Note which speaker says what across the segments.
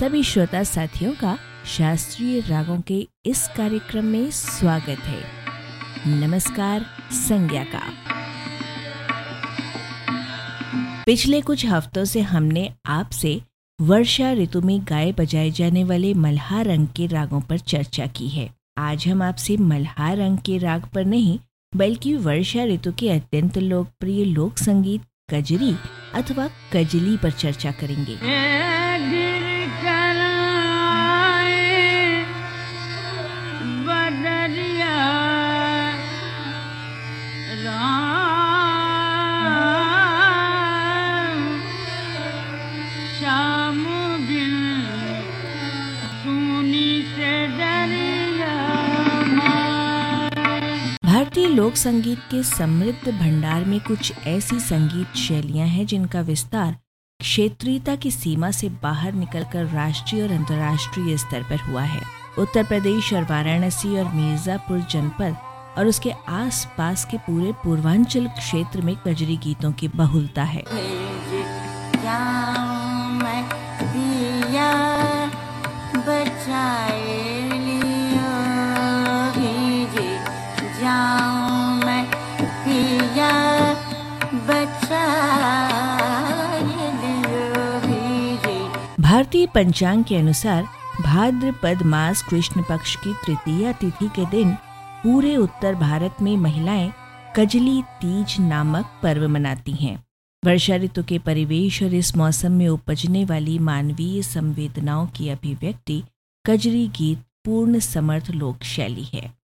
Speaker 1: सभी श्रोता साथियों का शास्त्रीय रागों के इस कार्यक्रम में स्वागत है। नमस्कार, संज्ञा का। पिछले कुछ हफ्तों से हमने आपसे वर्षा ऋतु में गाए बजाए जाने वाले मल्हार रंग के रागों पर चर्चा की है। आज हम आपसे मल्हार रंग के राग पर नहीं, बल्कि वर्षा ऋतु के अत्यंत लोकप्रिय लोक संगीत कजरी अथवा कजली पर चर्चा करेंगे। लोक संगीत के समृद्ध भंडार में कुछ ऐसी संगीत शैलियाँ हैं जिनका विस्तार क्षेत्रीयता की सीमा से बाहर निकलकर राष्ट्रीय और अंतर्राष्ट्रीय स्तर पर हुआ है। उत्तर प्रदेश और वाराणसी और मिर्जापुर जनपद और उसके आसपास के पूरे पूर्वांचल क्षेत्र में कजरी गीतों की बहुलता है। भारतीय पंचांग के अनुसार भाद्रपद मास, कृष्ण पक्ष की तृतीया तिथि के दिन पूरे उत्तर भारत में महिलाएँ कजली तीज नामक पर्व मनाती हैं। वर्षा ऋतु के परिवेश और इस मौसम में उपजने वाली मानवीय संवेदनाओं की अभिव्यक्ति कजरी गीत, पूर्ण समर्थ लोक शैली है।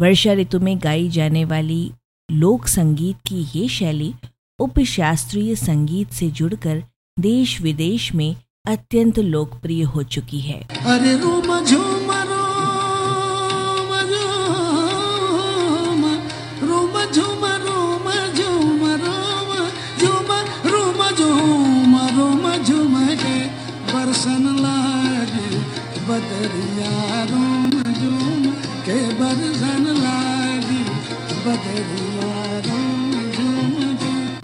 Speaker 1: वर्षा ऋतु में गाई जाने वाली लोक संगीत की ये शैली उपशास्त्रीय संगीत से जुड़कर देश विदेश में अत्यंत लोकप्रिय हो चुकी है। अरे रोमा झूमा रोमा झूमा रोमा झूमा रोमा झूमा रोमा झूमा रोमा झूमा रोमा झूमा के बरसन लागे बदरिया रोमा झूमा के बरसन लागे बदरिया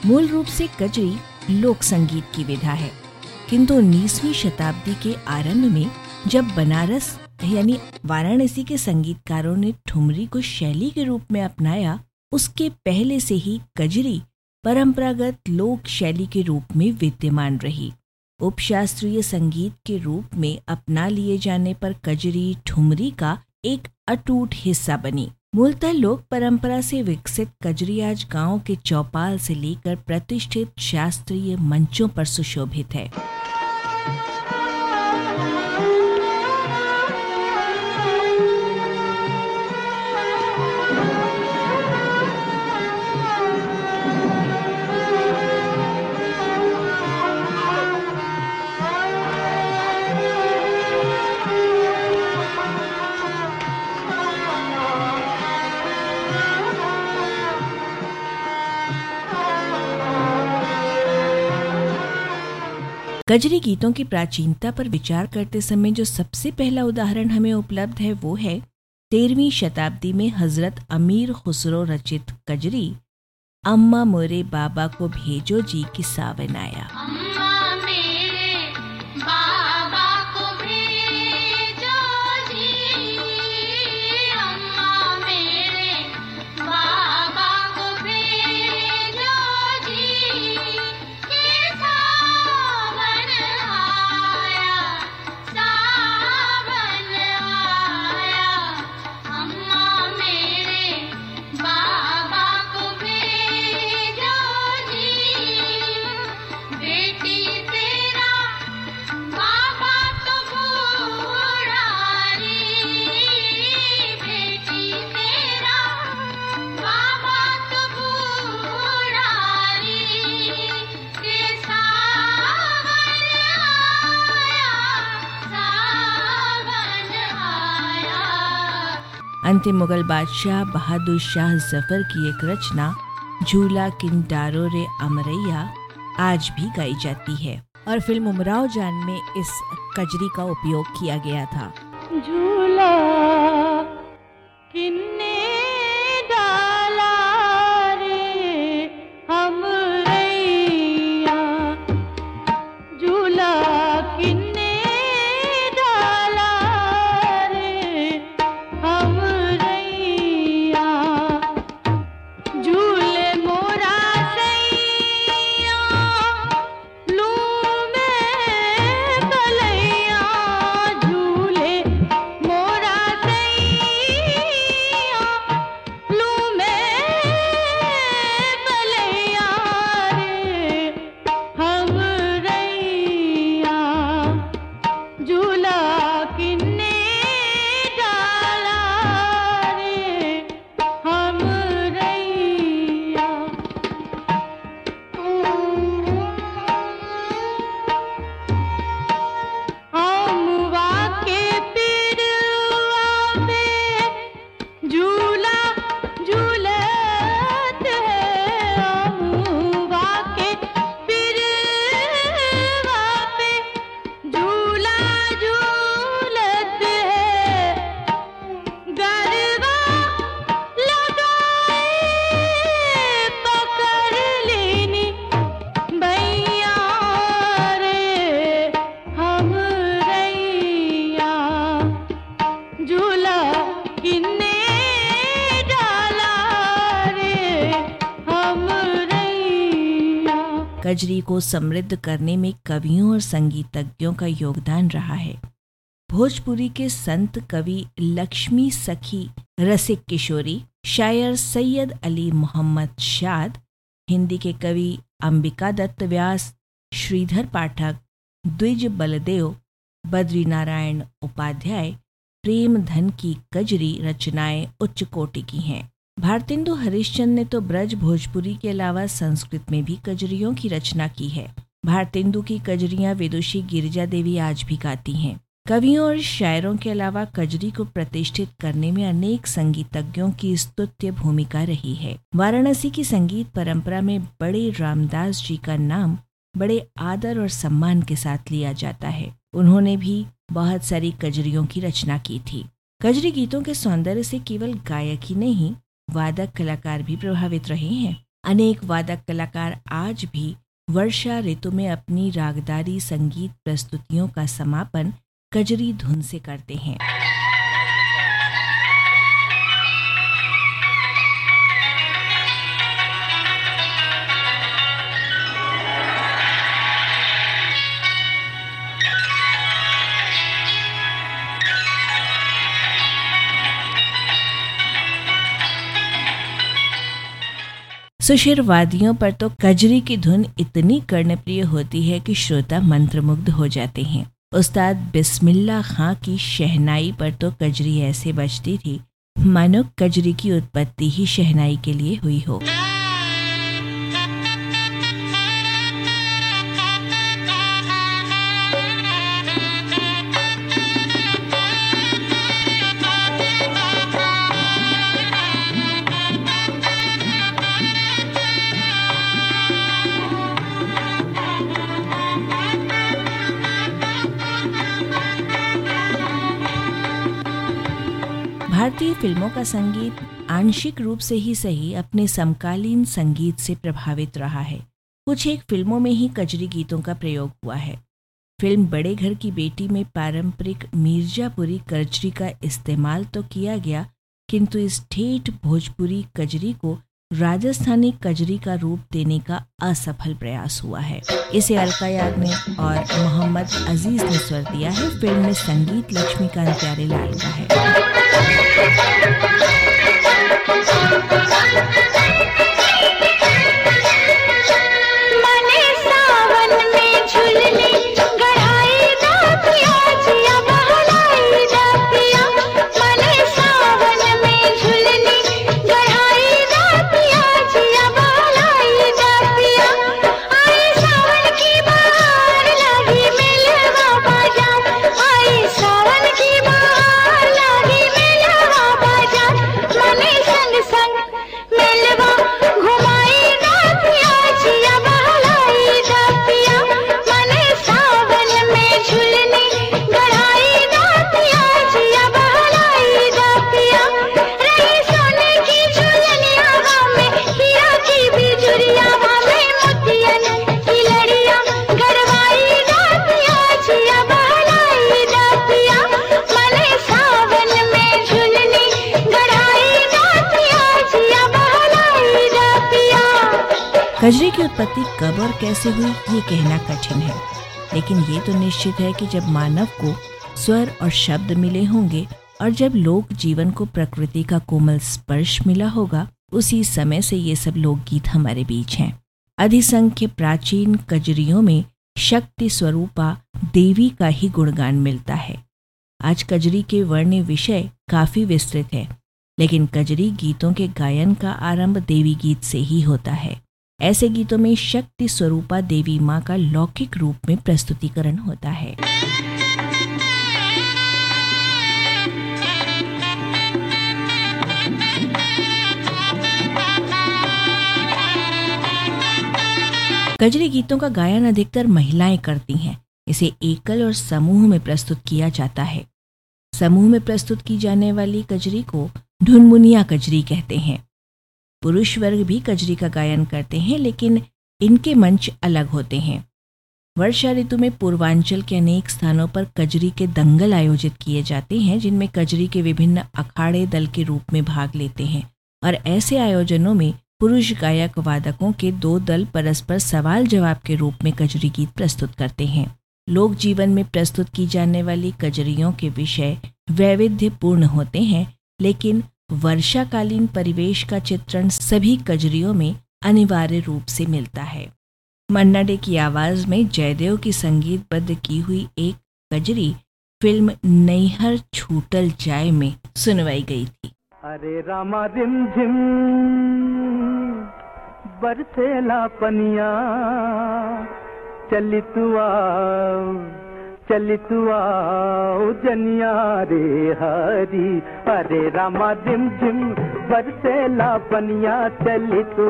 Speaker 1: मूल रूप से कजरी लोक संगीत की विधा है। किंतु उन्नीसवीं शताब्दी के आरंभ में जब बनारस, यानी वाराणसी के संगीतकारों ने ठुमरी को शैली के रूप में अपनाया, उसके पहले से ही कजरी परंपरागत लोक शैली के रूप में विद्यमान रही। उपशास्त्रीय संगीत के रूप में अपना लिए जाने पर कजरी, ठुमरी का एक अटूट हिस्सा बनी। मूलतः लोक परंपरा से विकसित कजरी आज गाँव के चौपाल से लेकर प्रतिष्ठित शास्त्रीय मंचों पर सुशोभित है। गजरी गीतों की प्राचीनता पर विचार करते समय जो सबसे पहला उदाहरण हमें उपलब्ध है वो है तेरहवीं शताब्दी में हज़रत अमीर खुसरो रचित कजरी अम्मा मोरे बाबा को भेजो जी की सावन आया। अंतिम मुगल बादशाह बहादुर शाह ज़फ़र की एक रचना, झूला किंडारो रे अमरैया, आज भी गाई जाती है। और फ़िल्म उमराव जान में इस कजरी का उपयोग किया गया था। कजरी को समृद्ध करने में कवियों और संगीतज्ञों का योगदान रहा है। भोजपुरी के संत कवि लक्ष्मी सखी, रसिक किशोरी, शायर सैयद अली मोहम्मद शाद, हिंदी के कवि अंबिका दत्त व्यास, श्रीधर पाठक, द्विज बलदेव बद्री नारायण उपाध्याय, प्रेम धन की कजरी रचनाएँ उच्च कोटि की हैं। भारतेंदु हरिश्चंद ने तो ब्रज भोजपुरी के अलावा संस्कृत में भी कजरियों की रचना की है। भारतेंदु की कजरियाँ विदुषी गिरिजा देवी आज भी गाती हैं। कवियों और शायरों के अलावा कजरी को प्रतिष्ठित करने में अनेक संगीतज्ञों की स्तुत्य भूमिका रही है। वाराणसी की संगीत परंपरा में बड़े रामदास जी का नाम बड़े आदर और सम्मान के साथ लिया जाता है। उन्होंने भी बहुत सारी कजरियों की रचना की थी। कजरी गीतों के सौंदर्य से केवल गायक ही नहीं वादक कलाकार भी प्रभावित रहे हैं। अनेक वादक कलाकार आज भी वर्षा ऋतु में अपनी रागदारी संगीत प्रस्तुतियों का समापन कजरी धुन से करते हैं। सुशिर वादियों पर तो कजरी की धुन इतनी कर्णप्रिय होती है कि श्रोता मंत्रमुग्ध हो जाते हैं। उस्ताद बिस्मिल्ला खां की शहनाई पर तो कजरी ऐसे बजती थी, मानो कजरी की उत्पत्ति ही शहनाई के लिए हुई हो। भारतीय फ़िल्मों का संगीत आंशिक रूप से ही सही अपने समकालीन संगीत से प्रभावित रहा है। कुछ एक फ़िल्मों में ही कजरी गीतों का प्रयोग हुआ है। फ़िल्म बड़े घर की बेटी में पारंपरिक मिर्जापुरी कजरी का इस्तेमाल तो किया गया, किंतु इस ठेठ भोजपुरी कजरी को राजस्थानी कजरी का रूप देने का असफल प्रयास हुआ है। इसे अलका ने और मोहम्मद अज़ीज़ ने स्वर दिया है। फ़िल्म में संगीत लक्ष्मीकांत प्यारे लाल का है। कैसे हुई, ये कहना कठिन है। लेकिन ये तो निश्चित है कि जब मानव को स्वर और शब्द मिले होंगे और जब लोक जीवन को प्रकृति का कोमल स्पर्श मिला होगा, उसी समय से ये सब लोकगीत हमारे बीच हैं। अधिसंख्य प्राचीन कजरियों में शक्ति स्वरूपा देवी का ही गुणगान मिलता है। आज कजरी के वर्ण विषय काफ़ी विस्तृत है, लेकिन कजरी गीतों के गायन का आरंभ देवी गीत से ही होता है। ऐसे गीतों में शक्ति स्वरूपा देवी माँ का लौकिक रूप में प्रस्तुतिकरण होता है। कजरी गीतों का गायन अधिकतर महिलाएँ करती हैं। इसे एकल और समूह में प्रस्तुत किया जाता है। समूह में प्रस्तुत की जाने वाली कजरी को ढुनमुनिया कजरी कहते हैं। पुरुष वर्ग भी कजरी का गायन करते हैं, लेकिन इनके मंच अलग होते हैं। वर्षा ऋतु में पूर्वांचल के अनेक स्थानों पर कजरी के दंगल आयोजित किए जाते हैं, जिनमें कजरी के विभिन्न अखाड़े दल के रूप में भाग लेते हैं। और ऐसे आयोजनों में पुरुष गायक वादकों के दो दल परस्पर सवाल जवाब के रूप में कजरी गीत प्रस्तुत करते हैं। लोक जीवन में प्रस्तुत की जाने वाली कजरियों के विषय वैविध्यपूर्ण होते हैं, लेकिन वर्षाकालीन परिवेश का चित्रण सभी कजरियों में अनिवार्य रूप से मिलता है। मन्ना डे की आवाज़ में जयदेव की संगीतबद्ध की हुई एक कजरी फ़िल्म नैहर छूटल जाय में सुनवाई गई थी।
Speaker 2: अरे रामा रिम झिम, बरसेला पनिया चली तू चली तू जनिया रे हरी। अरे रामा जिम जिम बरसेला पनिया चली तू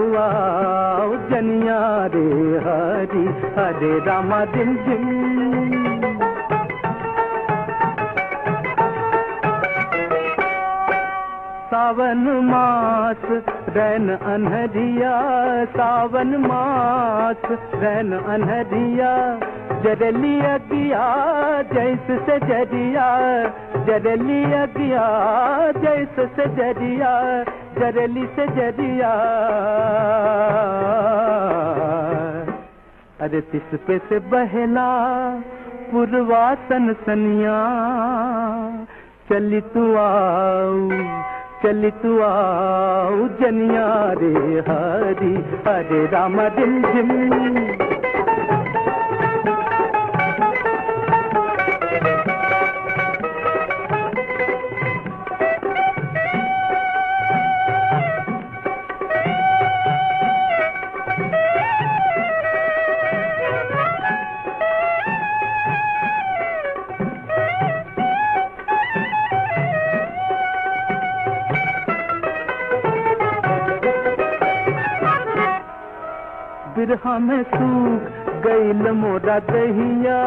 Speaker 2: जनिया रे हरी। अरे रामा जिम जिम सावन मास, रैन अनहरिया। सावन मास, रैन अनहरिया। जरलिया किया, जैस से ज़रिया। जरलिया किया जैस से ज़रिया। जरली से ज़रिया। अरे तिस पे से बहला पुरवासन सनिया। चली तू आओ चली तू आओ जनिया रे हरी। अरे रामा दिल जिम बिरहा में सूख गईल मोरा दहिया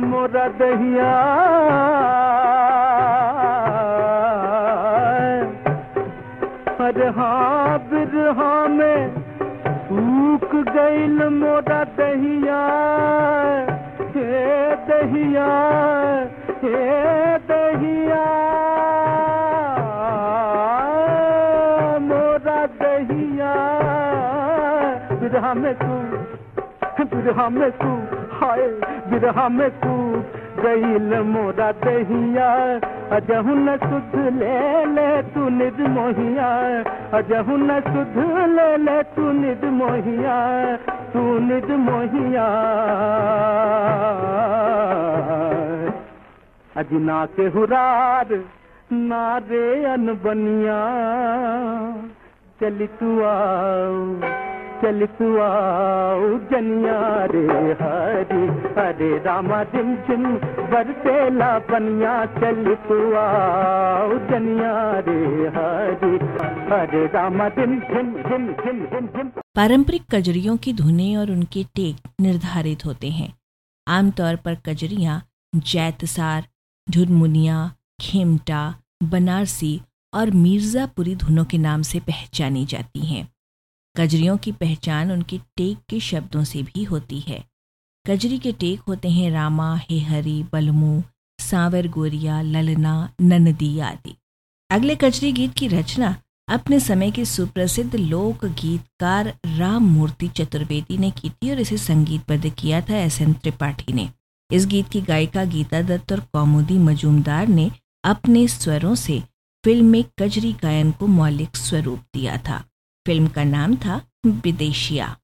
Speaker 2: मोरा दहिया। अरे हाँ बिरहा में सूख गईल मोरा दहिया। हे दहिया हे दहिया। बिरहा तू, बिरहा में तू, हाय बिरहा तू। गईल मोरा दहिया, अजहु न सुध ले ले तू निज मोहिया। अजहु न सुध ले ले तू निज मोहिया, तू निज मोहिया। अजना के हुरार, नारे अनबनिया। चली तू आओ चल तू जनिया रे हरी, अरे रामा जिम जिम बरसेला पनिया चल तू जनिया रे हरी, अरे रामा जिम जिम जिम जिम जिम जिम
Speaker 1: पारंपरिक कजरियों की धुनें और उनके टेक निर्धारित होते हैं। आमतौर पर कजरियाँ जैतसार झुरमुनिया खेमटा, बनारसी और मिर्जापुरी धुनों के नाम से पहचानी जाती हैं। कजरियों की पहचान उनके टेक के शब्दों से भी होती है। कजरी के टेक होते हैं रामा, हेहरी, बलमू, सांवर, गोरिया, ललना ननदी आदि। अगले कजरी गीत की रचना अपने समय के सुप्रसिद्ध लोक गीतकार राम मूर्ति चतुर्वेदी ने की थी और इसे संगीतबद्ध किया था एस एन त्रिपाठी ने। इस गीत की गायिका गीता दत्त और कौमुदी मजूमदार ने अपने स्वरों से फ़िल्म में कजरी गायन को मौलिक स्वरूप दिया था। फ़िल्म का नाम था विदेशिया।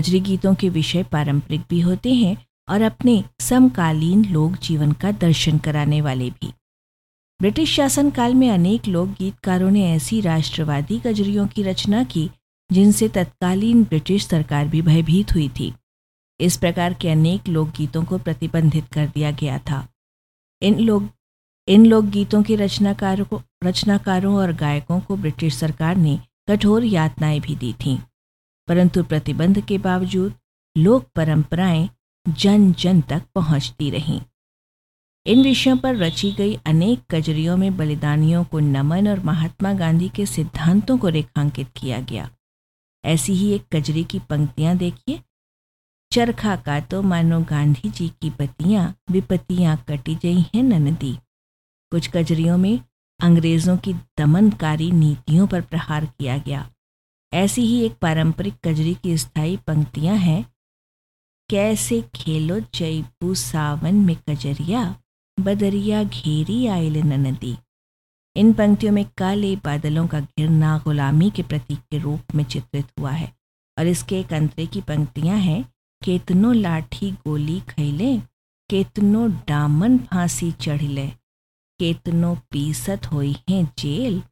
Speaker 1: कजरी गीतों के विषय पारंपरिक भी होते हैं और अपने समकालीन लोक जीवन का दर्शन कराने वाले भी। ब्रिटिश शासन काल में अनेक लोक गीतकारों ने ऐसी राष्ट्रवादी कजरियों की रचना की, जिनसे तत्कालीन ब्रिटिश सरकार भी भयभीत हुई थी। इस प्रकार के अनेक लोकगीतों को प्रतिबंधित कर दिया गया था। इन लोग इन लोकगीतों के रचनाकारों को, रचनाकारों और गायकों को ब्रिटिश सरकार ने कठोर यातनाएँ भी दी थीं। परंतु प्रतिबंध के बावजूद लोक परंपराएँ जन जन तक पहुँचती रहीं। इन विषयों पर रची गई अनेक कजरियों में बलिदानियों को नमन और महात्मा गांधी के सिद्धांतों को रेखांकित किया गया। ऐसी ही एक कजरी की पंक्तियाँ देखिए। चरखा का तो मानो गांधी जी की पतियाँ, विपतियाँ कटी गई हैं ननदी कुछ कजरियों में अंग्रेज़ों की दमनकारी नीतियों पर प्रहार किया गया। ऐसी ही एक पारंपरिक कजरी की स्थायी पंक्तियाँ हैं। कैसे खेलो जयपू सावन में कजरिया, बदरिया घेरी आयल नदी। इन पंक्तियों में काले बादलों का घिरना गुलामी के प्रतीक के रूप में चित्रित हुआ है और इसके एक अंतरे की पंक्तियाँ हैं, केतनो लाठी गोली खैले, केतनो डामन फांसी चढ़ ले, केतनो पीसत होई हैं जेल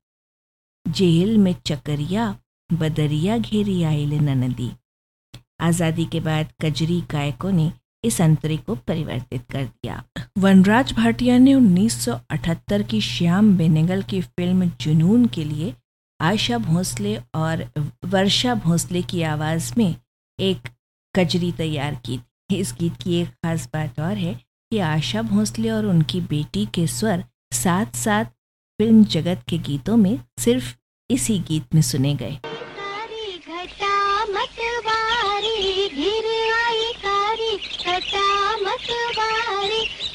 Speaker 1: जेल में चकरिया बदरिया घेरी आयल नदी। आज़ादी के बाद कजरी गायकों ने इस अंतरे को परिवर्तित कर दिया। वनराज भाटिया ने 1978 की श्याम बेनेगल की फ़िल्म जुनून के लिए आशा भोसले और वर्षा भोसले की आवाज़ में एक कजरी तैयार की इस गीत की एक खास बात और है कि आशा भोसले और उनकी बेटी के स्वर साथ साथ फ़िल्म जगत के गीतों में सिर्फ़ इसी गीत में सुने गए।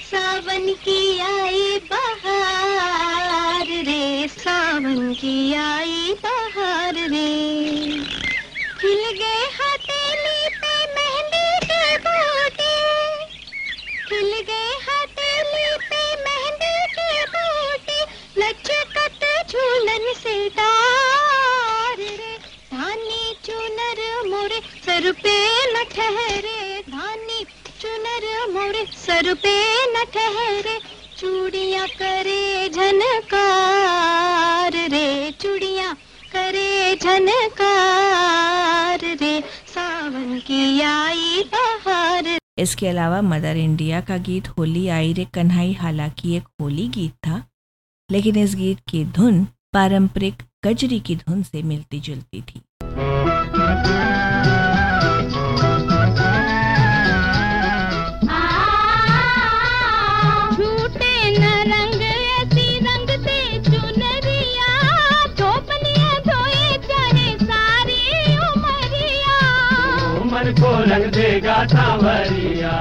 Speaker 3: सावन की आई बहार रे, सावन की आई बहार रे। खिल गए हथेली पे मेहंदी के बूटे खिल गए हथेली पे मेहंदी के बूटे लचकत झूलन से डार रे, धानी चुनर मोरे सर पे न ठहरे चुनर मोरे सर पे न ठहरे, चूड़िया करे झनकार रे, चूड़िया करे झनकार रे, सावन की आई बहार
Speaker 1: इसके अलावा मदर इंडिया का गीत होली आई रे कन्हई, हालाँकि एक होली गीत था, लेकिन इस गीत की धुन पारंपरिक कजरी की धुन से मिलती जुलती थी।
Speaker 2: रंग देगा सांवरिया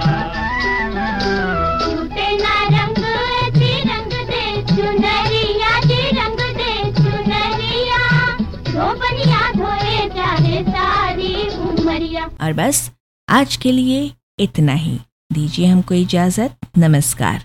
Speaker 1: और बस आज के लिए इतना ही। दीजिए हमको इजाज़त। नमस्कार।